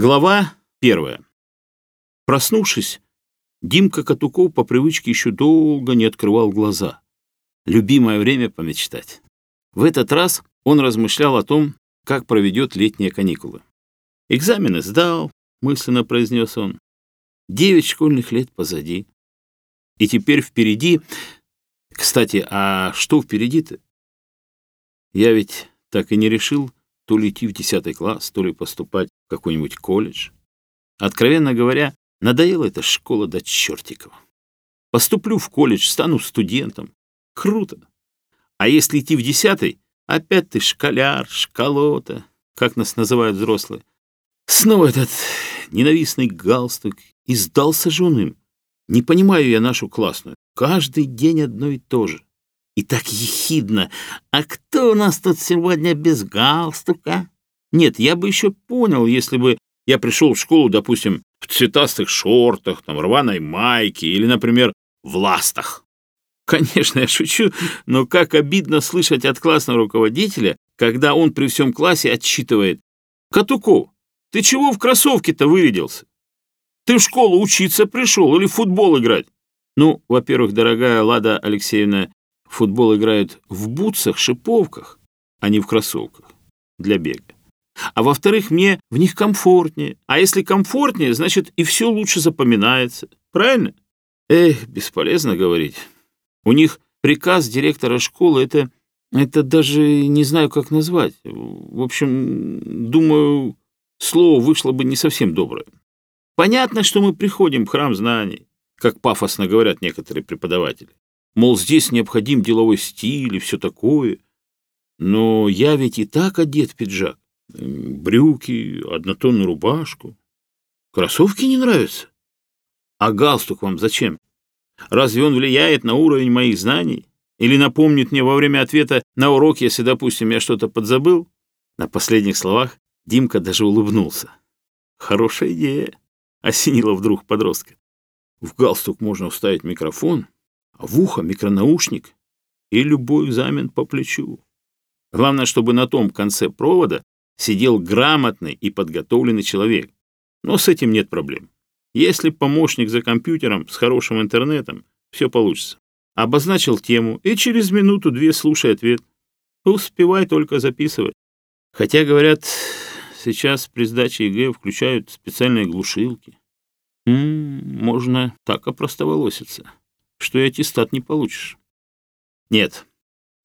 Глава первая. Проснувшись, Димка Катуков по привычке еще долго не открывал глаза. Любимое время помечтать. В этот раз он размышлял о том, как проведет летние каникулы. «Экзамены сдал», — мысленно произнес он. «Девять школьных лет позади. И теперь впереди... Кстати, а что впереди-то? Я ведь так и не решил, то ли идти в 10 класс, то ли поступать в какой-нибудь колледж. Откровенно говоря, надоела эта школа до чертикова. Поступлю в колледж, стану студентом. Круто. А если идти в десятый, опять ты школяр, шкалота, как нас называют взрослые. Снова этот ненавистный галстук. И сдался же он им. Не понимаю я нашу классную. Каждый день одно и то же и так ехидно. «А кто у нас тут сегодня без галстука?» Нет, я бы еще понял, если бы я пришел в школу, допустим, в цветастых шортах, там, рваной майке или, например, в ластах. Конечно, я шучу, но как обидно слышать от классного руководителя, когда он при всем классе отчитывает. «Катуков, ты чего в кроссовке-то вырядился? Ты в школу учиться пришел или в футбол играть?» Ну, во-первых, дорогая Лада Алексеевна, футбол играют в бутсах, шиповках, а не в кроссовках для бега. А во-вторых, мне в них комфортнее. А если комфортнее, значит и все лучше запоминается. Правильно? Эх, бесполезно говорить. У них приказ директора школы — это... Это даже не знаю, как назвать. В общем, думаю, слово вышло бы не совсем доброе. Понятно, что мы приходим в храм знаний, как пафосно говорят некоторые преподаватели мол, здесь необходим деловой стиль и все такое. Но я ведь и так одет в пиджак, брюки, однотонную рубашку. Кроссовки не нравятся? А галстук вам зачем? Разве он влияет на уровень моих знаний? Или напомнит мне во время ответа на урок, если, допустим, я что-то подзабыл? На последних словах Димка даже улыбнулся. Хорошая идея, осенила вдруг подростка. В галстук можно вставить микрофон, в ухо микронаушник и любой экзамен по плечу. Главное, чтобы на том конце провода сидел грамотный и подготовленный человек. Но с этим нет проблем. Если помощник за компьютером с хорошим интернетом, все получится. Обозначил тему и через минуту-две слушай ответ. Успевай только записывать. Хотя, говорят, сейчас при сдаче ЕГЭ включают специальные глушилки. М -м, можно так опростоволоситься что и аттестат не получишь. Нет.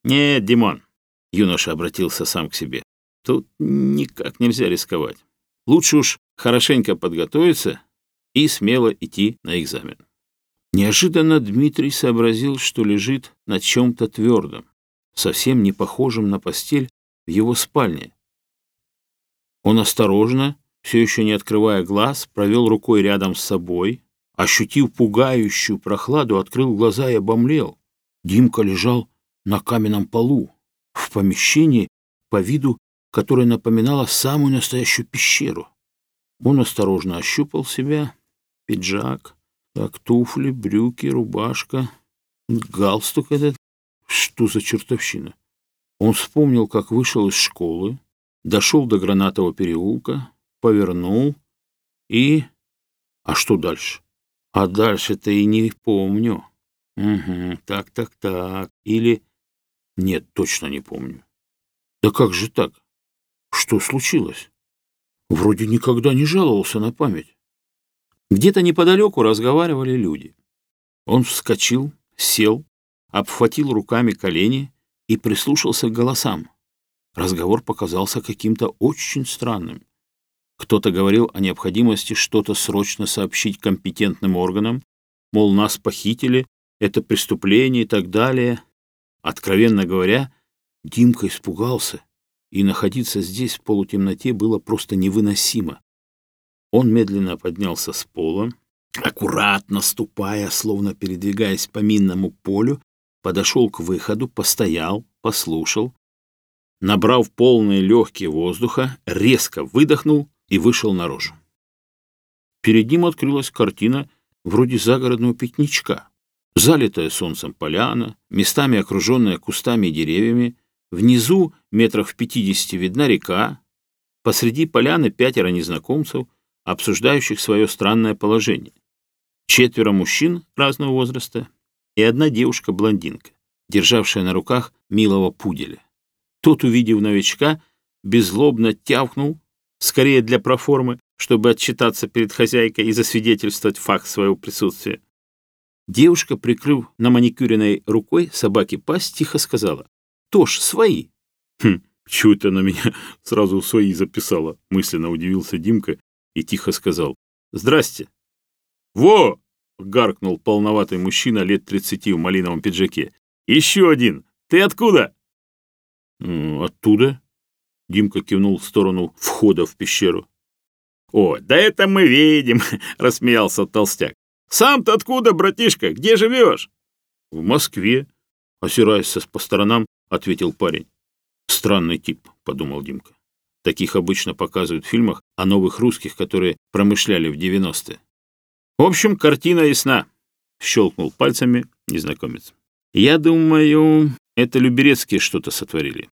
Нет, Димон, юноша обратился сам к себе. Тут никак нельзя рисковать. Лучше уж хорошенько подготовиться и смело идти на экзамен. Неожиданно Дмитрий сообразил, что лежит на чем-то твердом, совсем не похожем на постель в его спальне. Он осторожно, все еще не открывая глаз, провел рукой рядом с собой, ощутив пугающую прохладу, открыл глаза и обомлел. Димка лежал на каменном полу, в помещении по виду, которое напоминало самую настоящую пещеру. Он осторожно ощупал себя, пиджак, так, туфли, брюки, рубашка, галстук этот. Что за чертовщина? Он вспомнил, как вышел из школы, дошел до гранатового переулка, повернул и... А что дальше? А дальше-то и не помню. Угу, так-так-так. Или... Нет, точно не помню. Да как же так? Что случилось? Вроде никогда не жаловался на память. Где-то неподалеку разговаривали люди. Он вскочил, сел, обхватил руками колени и прислушался к голосам. Разговор показался каким-то очень странным. Кто-то говорил о необходимости что-то срочно сообщить компетентным органам, мол, нас похитили, это преступление и так далее. Откровенно говоря, Димка испугался, и находиться здесь в полутемноте было просто невыносимо. Он медленно поднялся с пола, аккуратно ступая, словно передвигаясь по минному полю, подошел к выходу, постоял, послушал. Набрав полные легкие воздуха, резко выдохнул и вышел наружу. Перед ним открылась картина вроде загородного пикничка. Залитая солнцем поляна, местами окруженная кустами и деревьями, внизу, метров в пятидесяти, видна река, посреди поляны пятеро незнакомцев, обсуждающих свое странное положение. Четверо мужчин разного возраста и одна девушка-блондинка, державшая на руках милого пуделя. Тот, увидев новичка, беззлобно тявкнул скорее для проформы, чтобы отчитаться перед хозяйкой и засвидетельствовать факт своего присутствия. Девушка, прикрыв на маникюренной рукой собаке пасть, тихо сказала. "Тож свои!» «Хм, чего это она меня сразу свои записала?» Мысленно удивился Димка и тихо сказал. «Здрасте!» «Во!» — гаркнул полноватый мужчина лет тридцати в малиновом пиджаке. «Еще один! Ты откуда?» «Оттуда?» Димка кивнул в сторону входа в пещеру. «О, да это мы видим!» — рассмеялся толстяк. «Сам-то откуда, братишка? Где живешь?» «В Москве», — осираясь по сторонам, ответил парень. «Странный тип», — подумал Димка. «Таких обычно показывают в фильмах о новых русских, которые промышляли в 90-е». «В общем, картина ясна», — щелкнул пальцами незнакомец. «Я думаю, это Люберецкие что-то сотворили.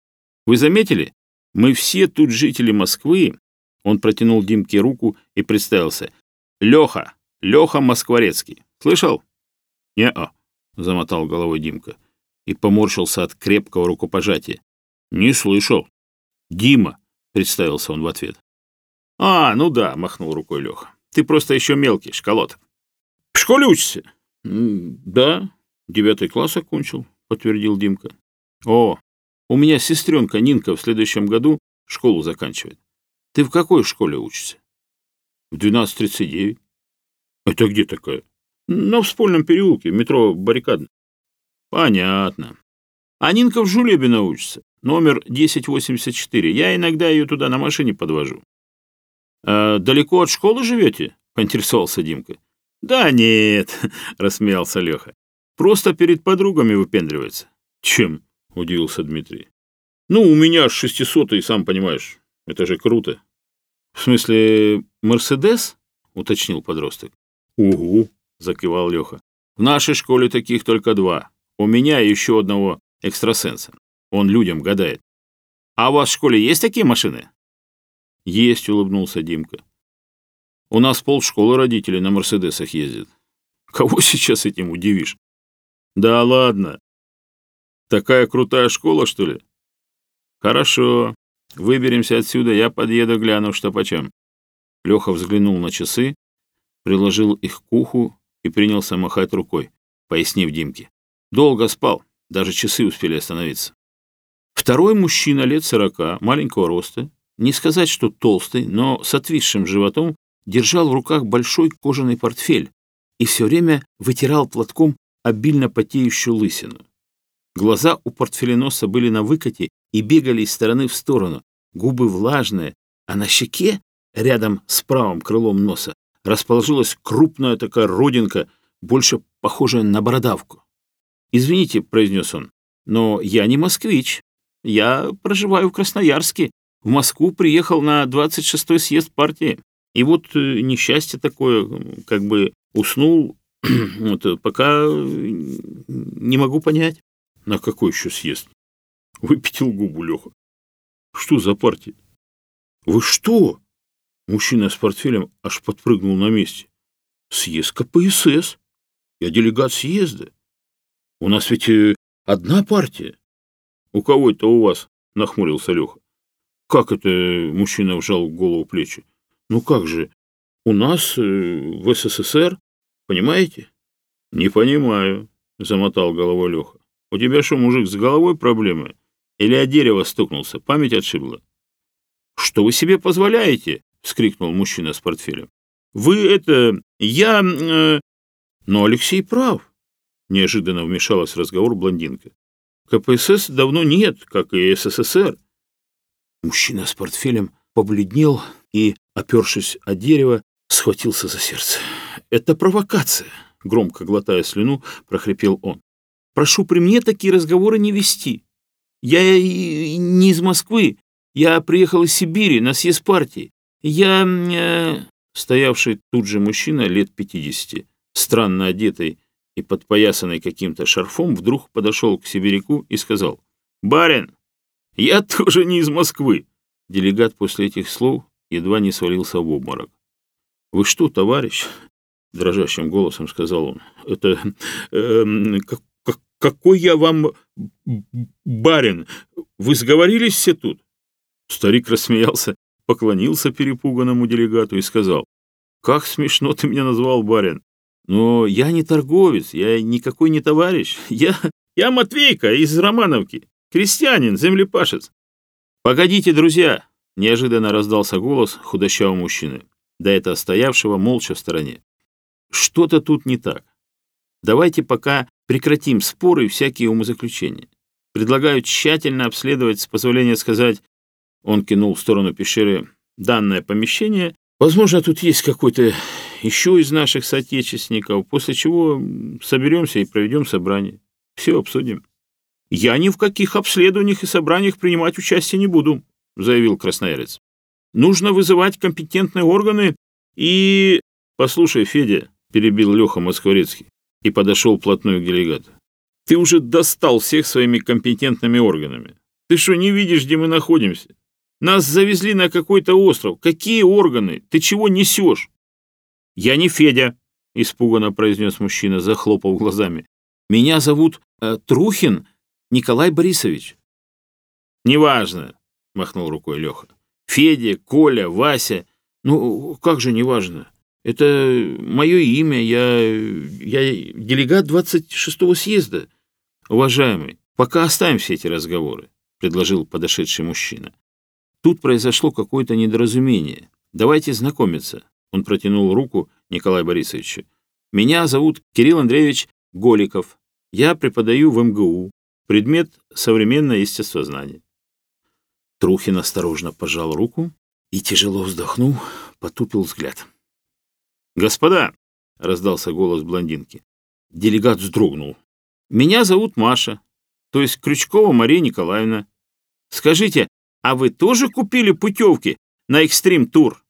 Вы заметили, мы все тут жители Москвы». Он протянул Димке руку и представился. «Леха! Леха Москворецкий. Слышал?» «Не-а», — замотал головой Димка и поморщился от крепкого рукопожатия. «Не слышал». «Дима», — представился он в ответ. «А, ну да», — махнул рукой Леха. «Ты просто еще мелкий, школот». «В школе учишься?» «Да, девятый класс окончил», — подтвердил Димка. «О, у меня сестренка Нинка в следующем году школу заканчивает. Ты в какой школе учишься? В 12.39. Это где такая? На Вспольном переулке, метро Баррикадно. Понятно. А Нинка в Жулебино учится, номер 1084. Я иногда ее туда на машине подвожу. «А далеко от школы живете?» — поинтересовался Димка. «Да нет», — рассмеялся Леха. «Просто перед подругами выпендривается». «Чем?» — — удивился Дмитрий. «Ну, у меня шестисотый, сам понимаешь. Это же круто». «В смысле, Мерседес?» — уточнил подросток. «Угу», — закивал Леха. «В нашей школе таких только два. У меня и еще одного экстрасенса. Он людям гадает. А у вас в школе есть такие машины?» «Есть», — улыбнулся Димка. «У нас полшколы родителей на Мерседесах ездят. Кого сейчас этим удивишь?» «Да ладно», Такая крутая школа, что ли? Хорошо. Выберемся отсюда, я подъеду, гляну, что почем. Леха взглянул на часы, приложил их к уху и принялся махать рукой, пояснив Димке. Долго спал, даже часы успели остановиться. Второй мужчина лет сорока, маленького роста, не сказать, что толстый, но с отвисшим животом, держал в руках большой кожаный портфель и все время вытирал платком обильно потеющую лысину. Глаза у портфеленоса были на выкате и бегали из стороны в сторону, губы влажные, а на щеке, рядом с правым крылом носа, расположилась крупная такая родинка, больше похожая на бородавку. «Извините», — произнес он, — «но я не москвич. Я проживаю в Красноярске. В Москву приехал на 26-й съезд партии. И вот э, несчастье такое, как бы уснул, вот, э, пока э, не могу понять». На какой еще съезд? Выпятил губу Леха. Что за партия? Вы что? Мужчина с портфелем аж подпрыгнул на месте. Съезд КПСС. Я делегат съезда. У нас ведь э, одна партия. У кого это у вас? Нахмурился Леха. «Как это?» — мужчина вжал голову плечи. «Ну как же? У У тебя что, мужик, с головой проблемы? Или от дерева стукнулся, память отшибла?» «Что вы себе позволяете?» — вскрикнул мужчина с портфелем. «Вы это... Я... Э... Но Алексей прав!» — неожиданно вмешалась в разговор блондинка. «КПСС давно нет, как и СССР». Мужчина с портфелем побледнел и, опершись о дерево, схватился за сердце. «Это провокация!» — громко глотая слюну, прохрипел он. Прошу при мне такие разговоры не вести. Я не из Москвы. Я приехал из Сибири на съезд партии. Я...» э, Стоявший тут же мужчина лет 50, странно одетый и подпоясанный каким-то шарфом, вдруг подошел к сибиряку и сказал, «Барин, я тоже не из Москвы». Делегат после этих слов едва не свалился в обморок. «Вы что, товарищ?» — дрожащим голосом сказал он. «Это... Э, какой я вам барин! Вы сговорились все тут?» Старик рассмеялся, поклонился перепуганному делегату и сказал, «Как смешно ты меня назвал, барин! Но я не торговец, я никакой не товарищ. Я, я Матвейка из Романовки, крестьянин, землепашец». «Погодите, друзья!» — неожиданно раздался голос худощавого мужчины, до этого стоявшего молча в стороне. «Что-то тут не так. Давайте пока прекратим споры и всякие умозаключения. Предлагаю тщательно обследовать, с позволения сказать, он кинул в сторону Пещеры данное помещение. Возможно, тут есть какой-то еще из наших соотечественников, после чего соберемся и проведем собрание. Все обсудим. «Я ни в каких обследованиях и собраниях принимать участие не буду», заявил красноярец. «Нужно вызывать компетентные органы и...» «Послушай, Федя», перебил Леха Москворецкий, и подошел вплотную к делегату. «Ты уже достал всех своими компетентными органами. Ты что, не видишь, где мы находимся? Нас завезли на какой-то остров. Какие органы? Ты чего несешь?» «Я не Федя», — испуганно произнес мужчина, захлопав глазами. «Меня зовут э, Трухин Николай Борисович». «Неважно», — махнул рукой Леха. «Федя, Коля, Вася. Ну, как же неважно? Это мое имя, я, я делегат 26-го съезда. Уважаемый, пока оставим все эти разговоры, предложил подошедший мужчина. Тут произошло какое-то недоразумение. Давайте знакомиться. Он протянул руку Николаю Борисовичу. Меня зовут Кирилл Андреевич Голиков. Я преподаю в МГУ. Предмет «Современное естествознание». Трухин осторожно пожал руку и, тяжело вздохнул, потупил взгляд. «Господа!» — раздался голос блондинки. Делегат вздрогнул. «Меня зовут Маша, то есть Крючкова Мария Николаевна. Скажите, а вы тоже купили путевки на экстрим-тур?»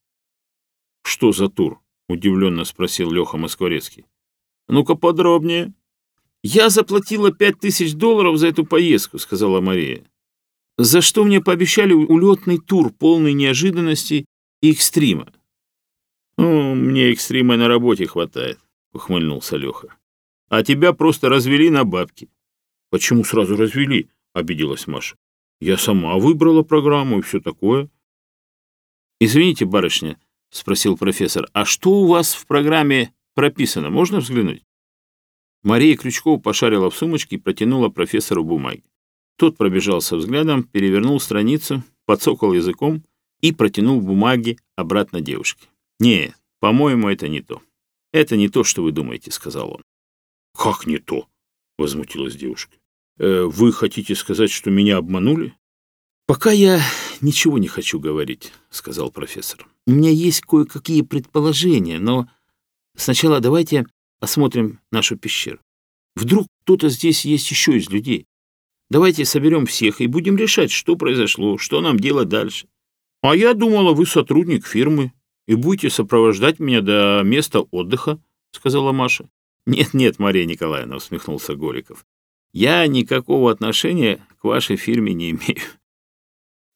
«Что за тур?» — удивленно спросил Леха Москворецкий. «Ну-ка подробнее». «Я заплатила пять тысяч долларов за эту поездку», — сказала Мария. «За что мне пообещали улетный тур, полный неожиданностей и экстрима. «Ну, «Ну, мне экстрима на работе хватает», — ухмыльнулся Леха. «А тебя просто развели на бабки». «Почему сразу развели?» — обиделась Маша. «Я сама выбрала программу и все такое». «Извините, барышня», — спросил профессор, «а что у вас в программе прописано? Можно взглянуть?» Мария Крючкова пошарила в сумочке и протянула профессору бумаги. Тот пробежался взглядом, перевернул страницу, подсокал языком и протянул бумаги обратно девушке. «Не, по-моему, это не то. Это не то, что вы думаете», — сказал он. «Как не то?» — возмутилась девушка. «Э, «Вы хотите сказать, что меня обманули?» «Пока я ничего не хочу говорить», — сказал профессор. «У меня есть кое-какие предположения, но сначала давайте осмотрим нашу пещеру. Вдруг кто-то здесь есть еще из людей. Давайте соберем всех и будем решать, что произошло, что нам делать дальше». «А я думала, вы сотрудник фирмы», и будете сопровождать меня до места отдыха», — сказала Маша. «Нет-нет, Мария Николаевна», — усмехнулся Голиков. «Я никакого отношения к вашей фирме не имею».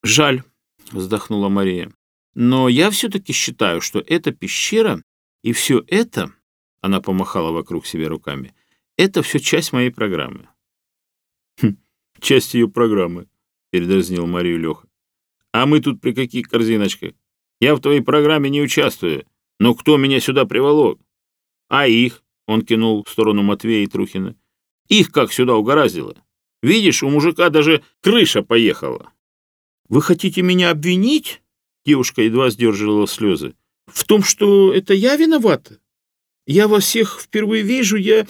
«Жаль», — вздохнула Мария. «Но я все-таки считаю, что эта пещера и все это...» Она помахала вокруг себя руками. «Это все часть моей программы». «Хм, часть ее программы», — передразнил Марию Леха. «А мы тут при каких корзиночках? Я в твоей программе не участвую. Но кто меня сюда приволок? А их, он кинул в сторону Матвея и Трухина. Их как сюда угораздило? Видишь, у мужика даже крыша поехала. Вы хотите меня обвинить? Девушка едва сдерживала слезы. В том, что это я виновата? Я вас всех впервые вижу, я...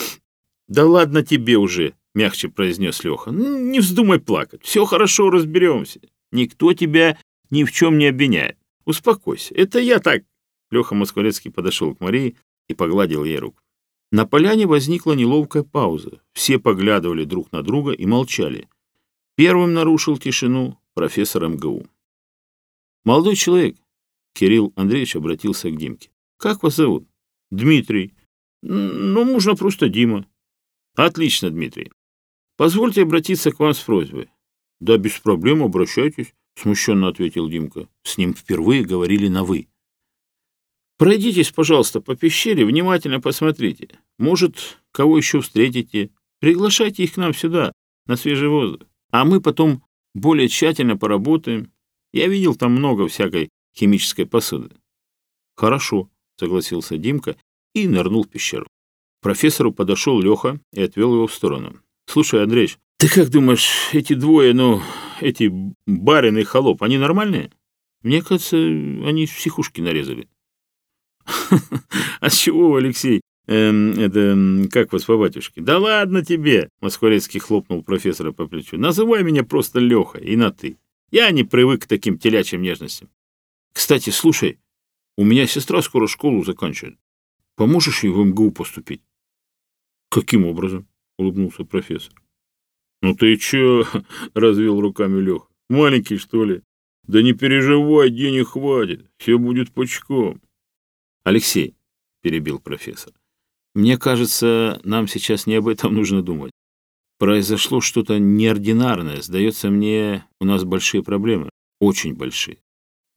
Да ладно тебе уже, мягче произнес Леха. не вздумай плакать, все хорошо разберемся. Никто тебя ни в чем не обвиняет. Успокойся, это я так. Леха Москворецкий подошел к Марии и погладил ей руку. На поляне возникла неловкая пауза. Все поглядывали друг на друга и молчали. Первым нарушил тишину профессор МГУ. «Молодой человек», — Кирилл Андреевич обратился к Димке. «Как вас зовут?» «Дмитрий». «Ну, можно просто Дима». «Отлично, Дмитрий. Позвольте обратиться к вам с просьбой». Смущенно ответил Димка. С ним впервые говорили на «вы». «Пройдитесь, пожалуйста, по пещере, внимательно посмотрите. Может, кого еще встретите. Приглашайте их к нам сюда, на свежий воздух. А мы потом более тщательно поработаем. Я видел там много всякой химической посуды». «Хорошо», — согласился Димка и нырнул в пещеру. Профессору подошел Леха и отвел его в сторону. «Слушай, Андреич, ты как думаешь, эти двое, ну, «Ну ты чё?» — развел руками Леха. «Маленький, что ли?» «Да не переживай, денег хватит, все будет пучком». «Алексей», — перебил профессор, — «мне кажется, нам сейчас не об этом нужно думать. Произошло что-то неординарное, сдается мне, у нас большие проблемы, очень большие.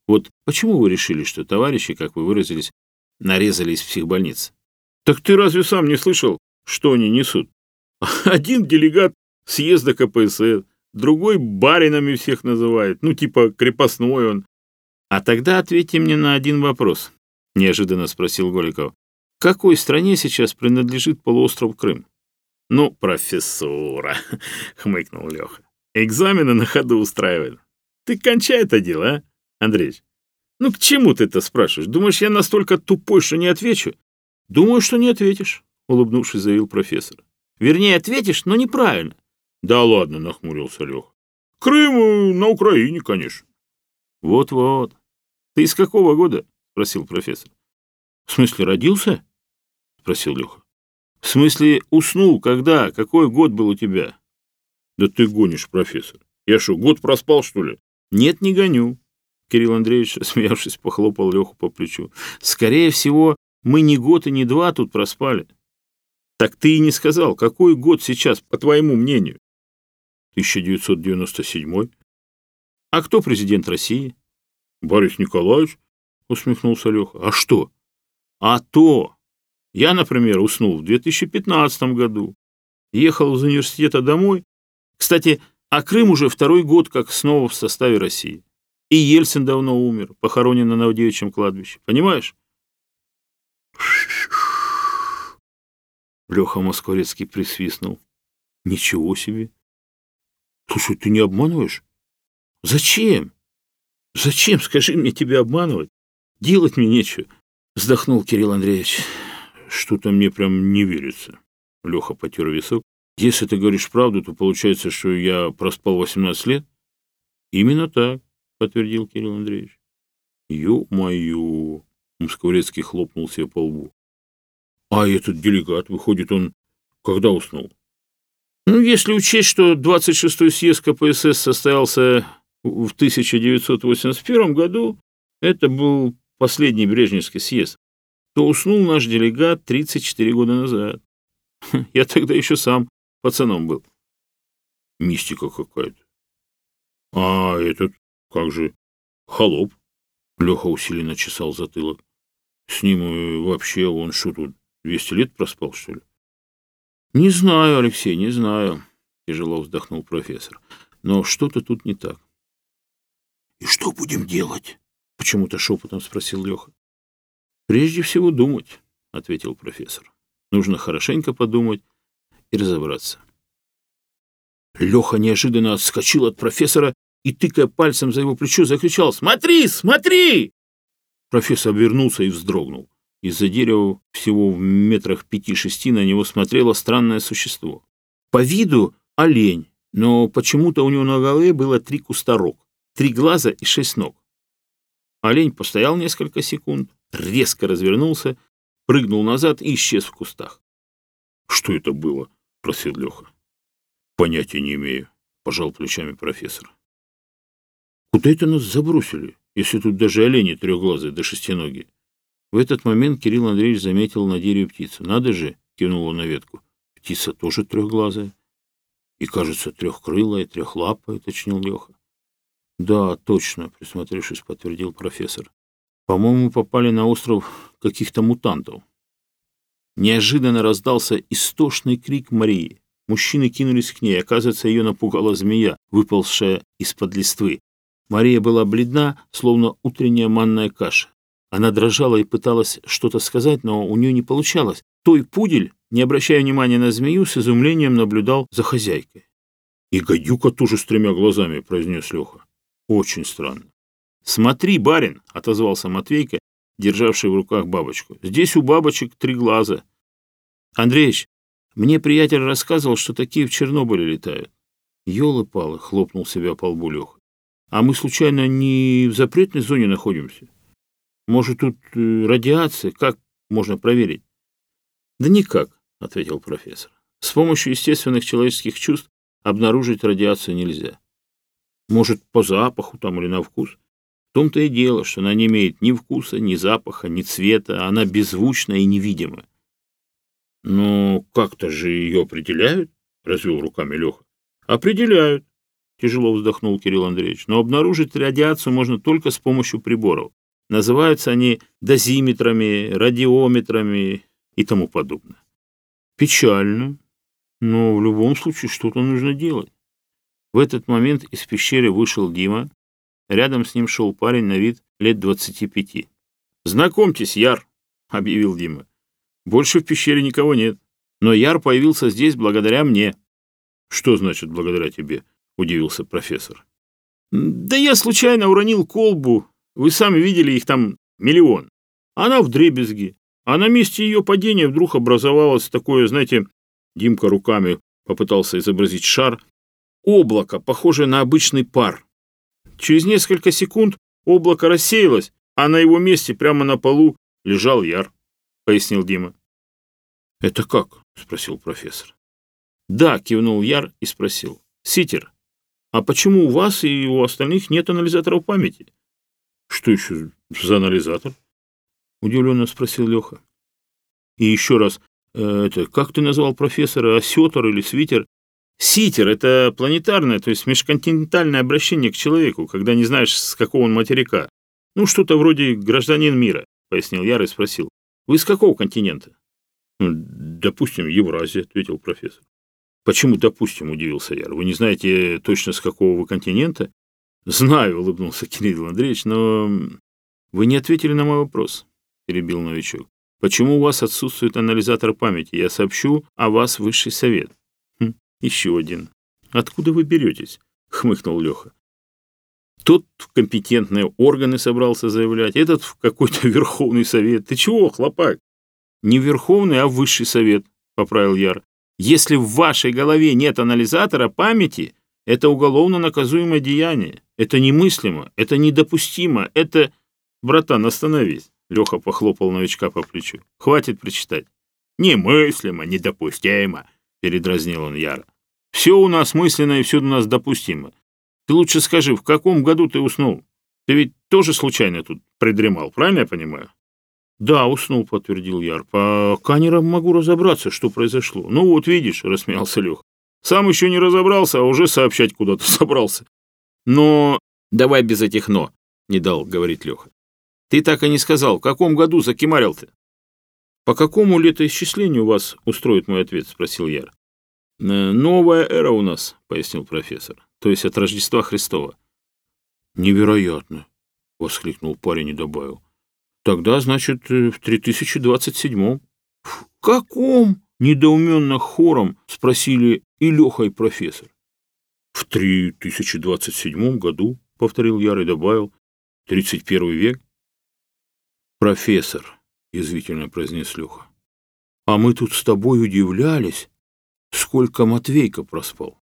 Вот почему вы решили, что товарищи, как вы выразились, нарезали из психбольниц?» «Так ты разве сам не слышал, что они несут? Один делегат съезда КПСС, другой баринами всех называет, ну типа крепостной он. А тогда ответьте мне на один вопрос неожиданно спросил Голиков. Какой стране сейчас принадлежит полуостров Крым? Ну, профессора, хмыкнул Леха. Экзамены на ходу устраивает. Ты кончай это дело, а, Андреевич? Ну к чему ты это спрашиваешь? Думаешь, я настолько тупой, что не отвечу? Думаю, что не ответишь, улыбнувшись, заявил профессор. Вернее, ответишь, но неправильно. Да ладно, нахмурился Леха. Крым э, на Украине, конечно. Вот-вот. Ты из какого года? спросил профессор. В смысле, родился? спросил Леха. В смысле, уснул когда? Какой год был у тебя? Да ты гонишь, профессор. Я что, год проспал, что ли? Нет, не гоню. Кирилл Андреевич, смеявшись, похлопал Леху по плечу. Скорее всего, мы не 1997. А кто президент России? Борис Николаевич, усмехнулся Леха. А что? А то! Я, например, уснул в 2015 году. Ехал из университета домой. Кстати, а Крым уже второй год как снова в составе России. И Ельцин давно умер, похоронен на Новодевичьем кладбище. Понимаешь? Леха Москворецкий присвистнул. Ничего себе! Слушай, ты не обманываешь? Зачем? Зачем, скажи мне, тебя обманывать? Делать мне нечего, вздохнул Кирилл Андреевич. Что-то мне прям не верится. Леха потер висок. Если ты говоришь правду, то получается, что я проспал 18 лет? Именно так, Ну, Если учесть, что 26-й съезд КПСС состоялся в 1981 году, это был последний Брежневский съезд, то уснул наш делегат 34 года назад. Хм, я тогда еще сам пацаном был. Мистика какая-то. А этот, как же, холоп. Леха усиленно чесал затылок. С ним э, вообще он что тут, 200 лет проспал, что ли? Не знаю, Алексей, не знаю, тяжело вздохнул профессор. Но что-то тут не так. И что будем делать? — почему-то шепотом спросил Леха. «Прежде всего думать», — ответил профессор. «Нужно хорошенько подумать и разобраться». Леха неожиданно отскочил от профессора и, тыкая пальцем за его плечо, закричал Из-за дерева всего в метрах пяти-шести на него смотрело странное существо. По виду олень, но почему-то у него на голове было три куста рог, три глаза и шесть ног. Олень постоял несколько секунд, резко развернулся, прыгнул назад и исчез в кустах. «Что это было?» — просил Леха. «Понятия не имею», — пожал плечами профессор. «Куда это нас забросили, если тут даже олени трехглазые до да шестиногие?» В этот момент Кирилл Андреевич заметил на дереве птицу. «Надо же!» — кинул он на ветку. «Птица тоже трехглазая. И, кажется, трехкрылая, трехлапая», — точнил Леха. «Да, точно», — присмотревшись, подтвердил профессор. «По-моему, мы попали на остров каких-то мутантов». Неожиданно раздался истошный крик Марии. Мужчины кинулись к ней. Оказывается, ее напугала змея, выползшая из-под листвы. Мария была бледна, словно утренняя манная каша. Она дрожала и пыталась что-то сказать, но у нее не получалось. Той пудель, не обращая внимания на змею, с изумлением наблюдал за хозяйкой. «И гадюка тоже с тремя глазами», — произнес Леха. «Очень странно». «Смотри, барин!» — отозвался Матвейка, державший в руках бабочку. «Здесь у бабочек три глаза». «Андреич, мне приятель рассказывал, что такие в Чернобыле летают». «Елы-палы!» — хлопнул себя по лбу Леха. «А мы, случайно, не в запретной зоне находимся?» Может, тут э, радиация? Как можно проверить? Да никак, ответил профессор. С помощью естественных человеческих чувств обнаружить радиацию нельзя. Может, по запаху там или на вкус? В том-то и дело, что она не имеет ни вкуса, ни запаха, ни цвета, она беззвучна и невидима. Но как как-то же ее определяют?» — развел руками Леха. «Определяют», — тяжело вздохнул Кирилл Андреевич. «Но обнаружить радиацию можно только с помощью приборов. Называются они дозиметрами, радиометрами и тому подобное. Печально, но в любом случае что-то нужно делать. В этот момент из пещеры вышел Дима. Рядом с ним шел парень на вид лет 25. «Знакомьтесь, Яр!» — объявил Дима. «Больше в пещере никого нет. Но Яр появился здесь благодаря мне». «Что значит благодаря тебе?» — удивился профессор. «Да я случайно уронил колбу вы сами видели их там миллион. Она в дребезги. А на месте ее падения вдруг образовалось такое, знаете, Димка руками попытался изобразить шар, облако, похожее на обычный пар. Через несколько секунд облако рассеялось, а на его месте прямо на полу лежал яр, пояснил Дима. «Это как?» — спросил профессор. «Да», — кивнул Яр и спросил. «Ситер, а почему у вас и у остальных нет анализаторов памяти? «Что еще за анализатор?» — удивленно спросил Леха. «И еще раз, э, это, как ты назвал профессора, осетр или свитер?» «Ситер — это планетарное, то есть межконтинентальное обращение к человеку, когда не знаешь, с какого он «Знаю», — улыбнулся Кирилл Андреевич, «но вы не ответили на мой вопрос», — перебил новичок. «Почему у вас отсутствует анализатор памяти? Я сообщу о вас высший совет». Хм, «Еще один». «Откуда вы беретесь?» — хмыкнул Леха. Тот в компетентные органы собрался заявлять, этот в какой-то Верховный Совет. Ты чего, хлопак? Не Верховный, а Высший Совет, поправил Яр. Если в вашей голове нет анализатора памяти, это уголовно наказуемое деяние. Это немыслимо, это недопустимо, это... Братан, остановись. Леха похлопал новичка по плечу. Хватит прочитать. Немыслимо, недопустимо, передразнил он яро. Все у нас мысленно и все у нас допустимо. Ты лучше скажи, в каком году ты уснул? Ты ведь тоже случайно тут придремал, правильно я понимаю? «Да, уснул», — подтвердил Яр. «По канерам могу разобраться, что произошло». «Ну вот видишь», — рассмеялся Леха. «Сам еще не разобрался, а уже сообщать куда-то собрался. Но... Давай без этих «но», — не дал говорить Леха. Ты так и не сказал, в каком году закимарил ты? По какому летоисчислению вас устроит мой ответ, спросил Яр. «Э, новая эра у нас, пояснил профессор, то есть от Рождества Христова. Невероятно, воскликнул парень и добавил. Тогда, значит, э, в 3027-м. В каком? Недоуменно хором спросили и Леха, и профессор. В 3027 году, повторил Яр и добавил, 31 век. Профессор, язвительно произнес Леха. А мы тут с тобой удивлялись, сколько Матвейка проспал.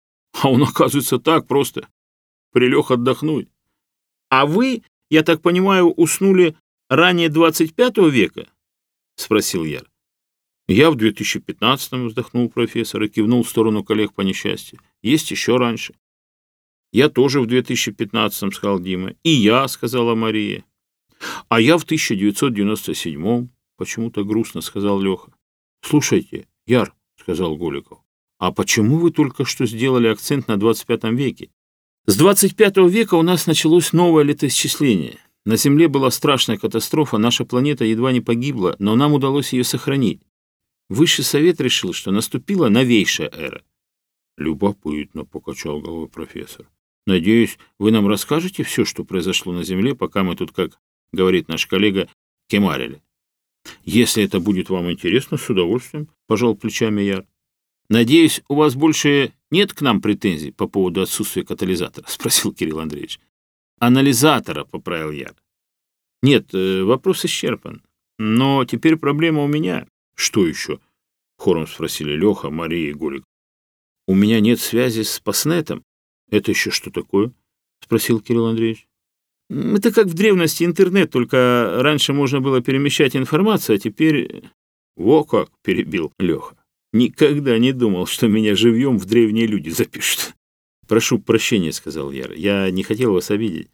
А он, оказывается, так просто. Прилег отдохнуть. А вы, я так понимаю, уснули ранее 25 века? Спросил Яр. Я в 2015-м вздохнул профессор и кивнул в сторону коллег по несчастью есть еще раньше. Я тоже в 2015-м, сказал Дима. И я, сказала Мария. А я в 1997-м, почему-то грустно сказал Леха. Слушайте, Яр, сказал Голиков, а почему вы только что сделали акцент на 25 веке? С 25 века у нас началось новое летоисчисление. На Земле была страшная катастрофа, наша планета едва не погибла, но нам удалось ее сохранить. Высший совет решил, что наступила новейшая эра – Любопытно, покачал головой профессор. «Надеюсь, вы нам расскажете все, что произошло на Земле, пока мы тут, как говорит наш коллега, кемарили?» «Если это будет вам интересно, с удовольствием», — пожал плечами я. «Надеюсь, у вас больше нет к нам претензий по поводу отсутствия катализатора?» — спросил Кирилл Андреевич. «Анализатора», — поправил я. «Нет, э, вопрос исчерпан. Но теперь проблема у меня». «Что еще?» — хором спросили Леха, Мария и Голик. У меня нет связи с Паснетом. Это еще что такое? Спросил Кирилл Андреевич. Это как в древности интернет, только раньше можно было перемещать информацию, а теперь... Во как, перебил Леха. Никогда не думал, что меня живьем в древние люди запишут. Прошу прощения, сказал Яр. Я не хотел вас обидеть.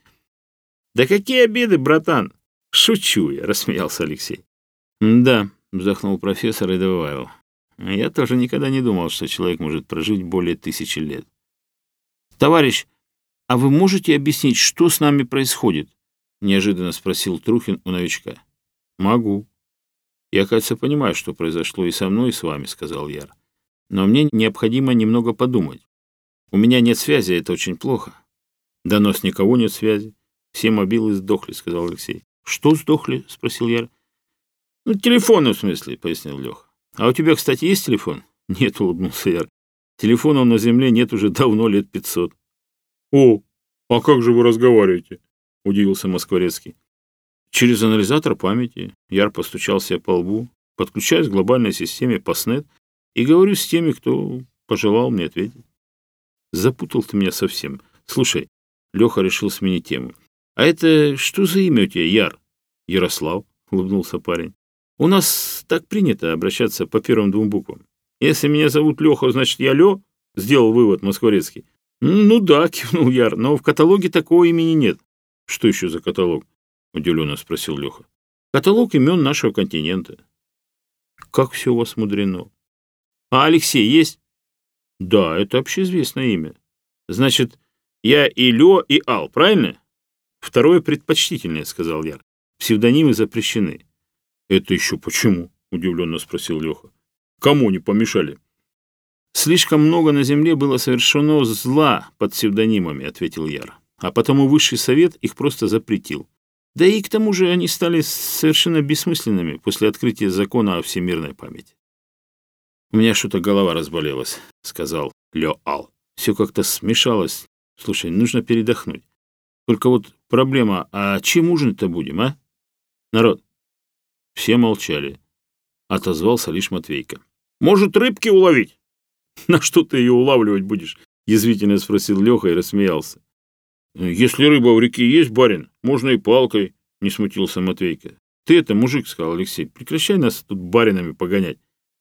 Да какие обиды, братан? Шучу я, рассмеялся Алексей. Да, вздохнул профессор и добавил. Я тоже никогда не думал, что человек может прожить более тысячи лет. «Товарищ, а вы можете объяснить, что с нами происходит?» — неожиданно спросил Трухин у новичка. «Могу. Я, кажется, понимаю, что произошло и со мной, и с вами», — сказал Яр. «Но мне необходимо немного подумать. У меня нет связи, это очень плохо». «Да нас никого нет связи. Все мобилы сдохли», — сказал Алексей. «Что сдохли?» — спросил Яр. «Ну, телефоны, в смысле», — пояснил Леха. «А у тебя, кстати, есть телефон?» «Нет», — улыбнулся я. «Телефона на земле нет уже давно, лет пятьсот». «О, а как же вы разговариваете?» — удивился Москворецкий. «Через анализатор памяти». Яр постучал себе по лбу. подключаясь к глобальной системе Паснет и говорю с теми, кто пожелал мне ответить». «Запутал ты меня совсем. Слушай, Леха решил сменить тему. А это что за имя у тебя, Яр?» «Ярослав», — улыбнулся парень. У нас так принято обращаться по первым двум буквам. Если меня зовут Леха, значит я Лё, сделал вывод Москворецкий. Ну да, кивнул Яр, но в каталоге такого имени нет. Что еще за каталог? Удивленно спросил Леха. Каталог имен нашего континента. Как все у вас мудрено. А Алексей есть? Да, это общеизвестное имя. Значит, я и Лё, и Ал, Это еще почему? Удивленно спросил Леха. Кому не помешали? Слишком много на земле было совершено зла под псевдонимами, ответил Яр. А потому высший совет их просто запретил. Да и к тому же они стали совершенно бессмысленными после открытия закона о всемирной памяти. «У меня что-то голова разболелась», — сказал Лё Ал. «Все как-то смешалось. Слушай, нужно передохнуть. Только вот проблема, а чем ужин то будем, а? Народ, все молчали. Отозвался лишь Матвейка. «Может, рыбки уловить?» «На что ты ее улавливать будешь?» Язвительно спросил Леха и рассмеялся. «Если рыба в реке есть, барин, можно и палкой», — не смутился Матвейка. «Ты это, мужик, — сказал Алексей, — прекращай нас тут баринами погонять.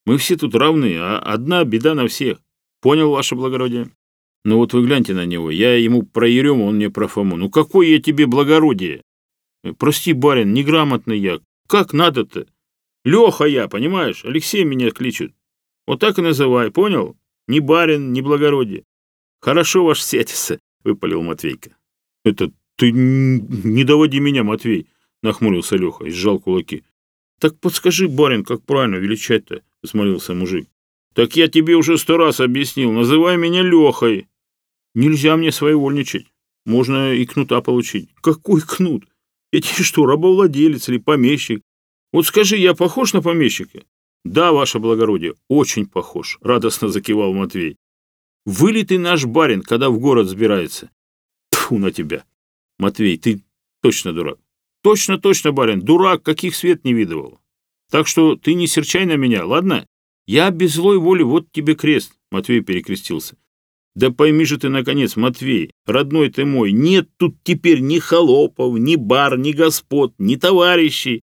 Мы все тут равны, а одна беда на всех. Понял, ваше благородие?» «Ну вот вы гляньте на него. Я ему про Ерему, он мне про Фому. Ну какое я тебе благородие?» «Прости, барин, неграмотный я. Как надо-то? Леха я, понимаешь? Алексей меня кличут. Вот так и называй, понял? Ни барин, ни благородие. Хорошо ваш сятиса, выпалил Матвейка. Это ты не доводи меня, Матвей, нахмурился Леха и сжал кулаки. Так подскажи, барин, как правильно величать-то, взмолился мужик. Так я тебе уже сто раз объяснил, называй меня Лехой. Нельзя мне своевольничать. Можно и кнута получить. Какой кнут? Эти что, рабовладелец или помещик? Вот скажи, я похож на помещика? Да, ваше благородие, очень похож, радостно закивал Матвей. Вылитый наш барин, когда в город сбирается. Тьфу на тебя. Матвей, ты точно дурак. Точно, точно, барин, дурак, каких свет не видывал. Так что ты не серчай на меня, Да пойми же ты, наконец, Матвей, родной ты мой, нет тут теперь ни холопов, ни бар, ни господ, ни товарищей.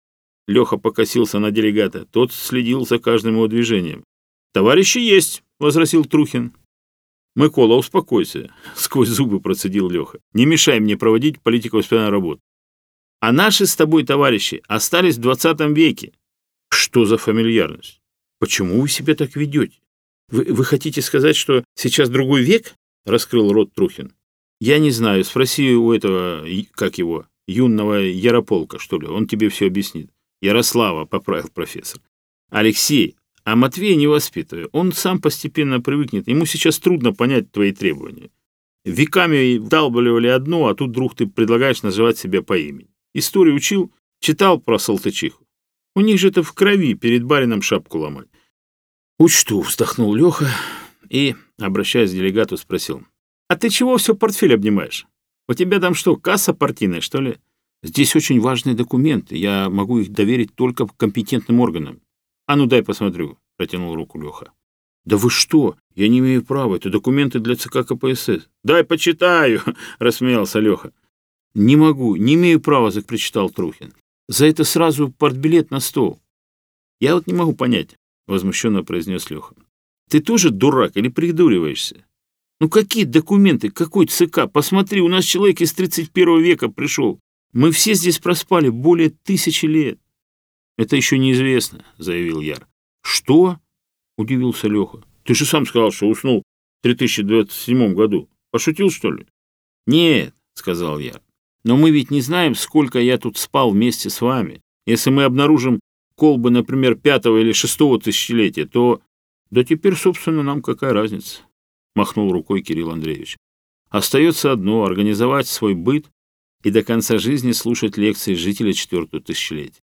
Леха покосился на делегата. Тот следил за каждым его движением. «Товарищи есть», — возразил Трухин. «Микола, успокойся», — сквозь зубы процедил Леха. «Не мешай мне проводить политико-воспитательную работ. «А наши с тобой, товарищи, остались в 20 веке». «Что за фамильярность? Почему вы себя так ведете?» Вы, вы хотите сказать, что сейчас другой век? Раскрыл рот Трухин. Я не знаю, спроси у этого, как его, юного Ярополка, что ли, он тебе все объяснит. Ярослава, поправил профессор. Алексей, а Матвея не воспитывай, он сам постепенно привыкнет, ему сейчас трудно понять твои требования. Веками вдалбливали одно, а тут вдруг ты предлагаешь называть себя по имени. Историю учил, читал про Салтычиху. У них же это в крови перед барином шапку ломать. Учту, вздохнул Леха и, обращаясь к делегату, спросил. А ты чего все портфель обнимаешь? У тебя там что, касса партийная, что ли? Здесь очень важные документы, я могу их доверить только компетентным органам. А ну дай посмотрю, протянул руку возмущенно произнес Леха. «Ты тоже дурак или придуриваешься? Ну какие документы, какой ЦК? Посмотри, у нас человек из 31 века пришел. Мы все здесь проспали более тысячи лет». «Это еще неизвестно», — заявил Яр. «Что?» — удивился Леха. «Ты же сам сказал, что уснул в 2027 году. Пошутил, что ли?» «Нет», — сказал Яр. «Но мы ведь не знаем, сколько я тут спал вместе с вами. Если мы обнаружим колбы, например, пятого или шестого тысячелетия, то... Да теперь, собственно, нам какая разница? Махнул рукой Кирилл Андреевич. Остается одно — организовать свой быт и до конца жизни слушать лекции жителя четвертого тысячелетия.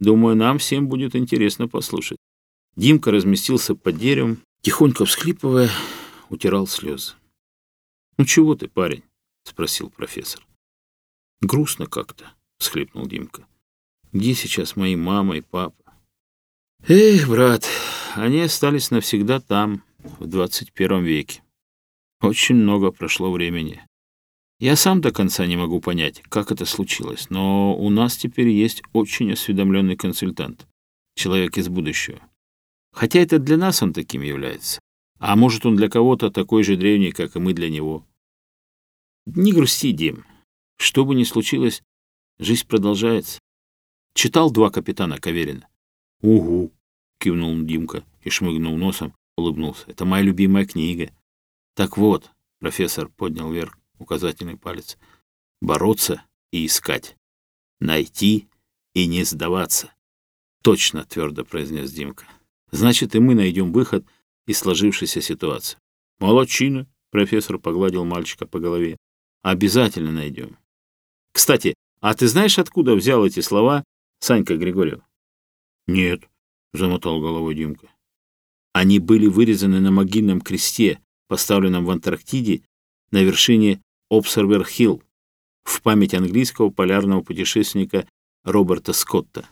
Думаю, нам всем будет интересно послушать. Димка разместился под деревом, тихонько всхлипывая, утирал слезы. «Ну чего ты, парень?» — спросил профессор. «Грустно как-то», — всхлипнул Димка. Где сейчас мои мама и папа? Эх, брат, они остались навсегда там, в 21 веке. Очень много прошло времени. Я сам до конца не могу понять, как это случилось, но у нас теперь есть очень осведомленный консультант, человек из будущего. Хотя это для нас он таким является. А может, он для кого-то такой же древний, как и мы для него. Не Читал два капитана Каверина. Угу, кивнул Димка и шмыгнул носом, улыбнулся. Это моя любимая книга. Так вот, профессор поднял вверх указательный палец. Бороться и искать. Найти и не сдаваться. Точно, твердо произнес Димка. Значит, и мы найдем выход из сложившейся ситуации. Молодчина, профессор погладил мальчика по голове. Обязательно найдем. Кстати, а ты знаешь, откуда взял эти слова Санька Григорьев? Нет, замотал головой Димка. Они были вырезаны на могильном кресте, поставленном в Антарктиде на вершине Обсервер-Хилл в память английского полярного путешественника Роберта Скотта.